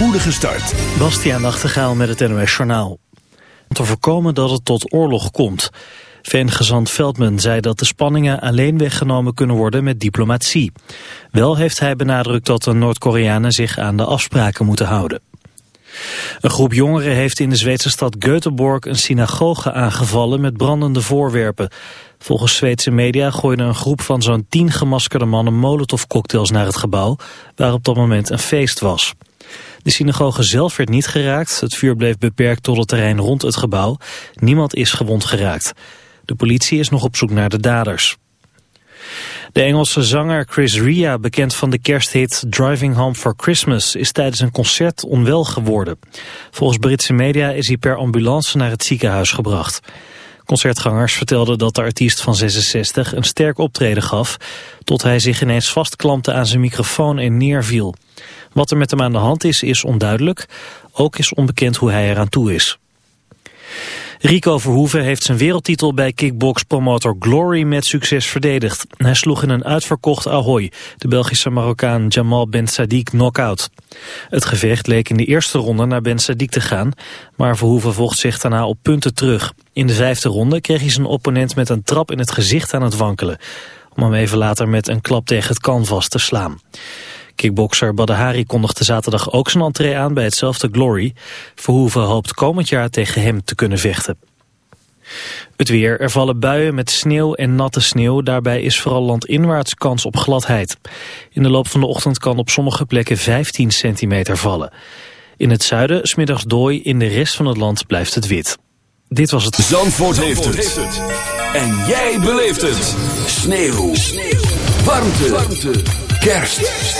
spoedige start. Bastiaan Nachtegaal met het NOS Journaal. Om te voorkomen dat het tot oorlog komt. VN-gezant Veldman zei dat de spanningen alleen weggenomen kunnen worden met diplomatie. Wel heeft hij benadrukt dat de Noord-Koreanen zich aan de afspraken moeten houden. Een groep jongeren heeft in de Zweedse stad Göteborg een synagoge aangevallen met brandende voorwerpen. Volgens Zweedse media gooide een groep van zo'n tien gemaskerde mannen molotovcocktails naar het gebouw, waar op dat moment een feest was. De synagoge zelf werd niet geraakt, het vuur bleef beperkt tot het terrein rond het gebouw. Niemand is gewond geraakt. De politie is nog op zoek naar de daders. De Engelse zanger Chris Ria, bekend van de kersthit Driving Home for Christmas, is tijdens een concert onwel geworden. Volgens Britse media is hij per ambulance naar het ziekenhuis gebracht. Concertgangers vertelden dat de artiest van 66 een sterk optreden gaf, tot hij zich ineens vastklampte aan zijn microfoon en neerviel. Wat er met hem aan de hand is, is onduidelijk. Ook is onbekend hoe hij eraan toe is. Rico Verhoeven heeft zijn wereldtitel bij kickbox-promotor Glory met succes verdedigd. Hij sloeg in een uitverkocht Ahoy, de Belgische Marokkaan Jamal Ben Sadiq knock-out. Het gevecht leek in de eerste ronde naar Ben Sadiq te gaan, maar Verhoeven vocht zich daarna op punten terug. In de vijfde ronde kreeg hij zijn opponent met een trap in het gezicht aan het wankelen, om hem even later met een klap tegen het canvas te slaan. Kickbokser Badahari kondigde zaterdag ook zijn entree aan bij hetzelfde Glory. Verhoeven hoopt komend jaar tegen hem te kunnen vechten. Het weer. Er vallen buien met sneeuw en natte sneeuw. Daarbij is vooral landinwaarts kans op gladheid. In de loop van de ochtend kan op sommige plekken 15 centimeter vallen. In het zuiden smiddags dooi, in de rest van het land blijft het wit. Dit was het... Zandvoort, heeft, het. En jij beleeft het. Sneeuw. sneeuw. Warmte. Warmte. Kerst.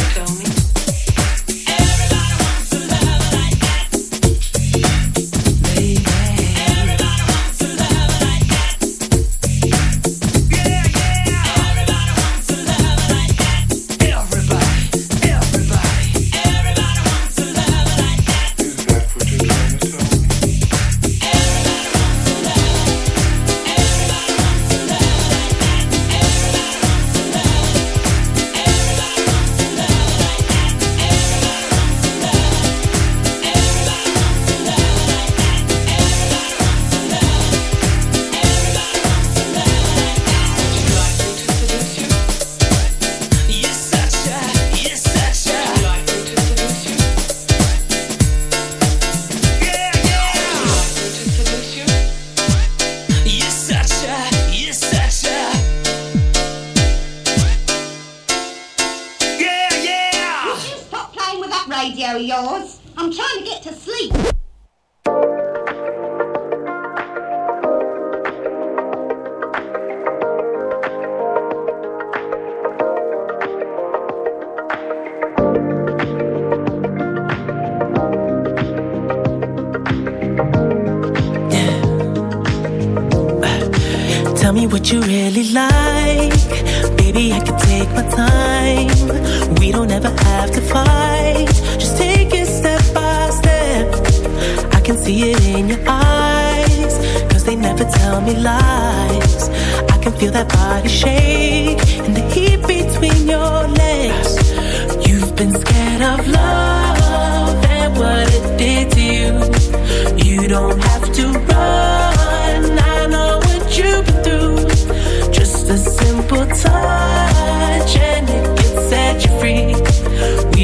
Tell me.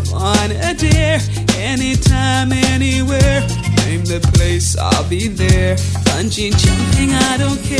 love on a dare. Anytime, anywhere. Name the place, I'll be there. Bungee jumping, I don't care.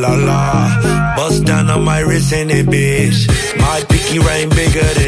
la la. Bust down on my wrist in it, bitch. My pinky ring bigger than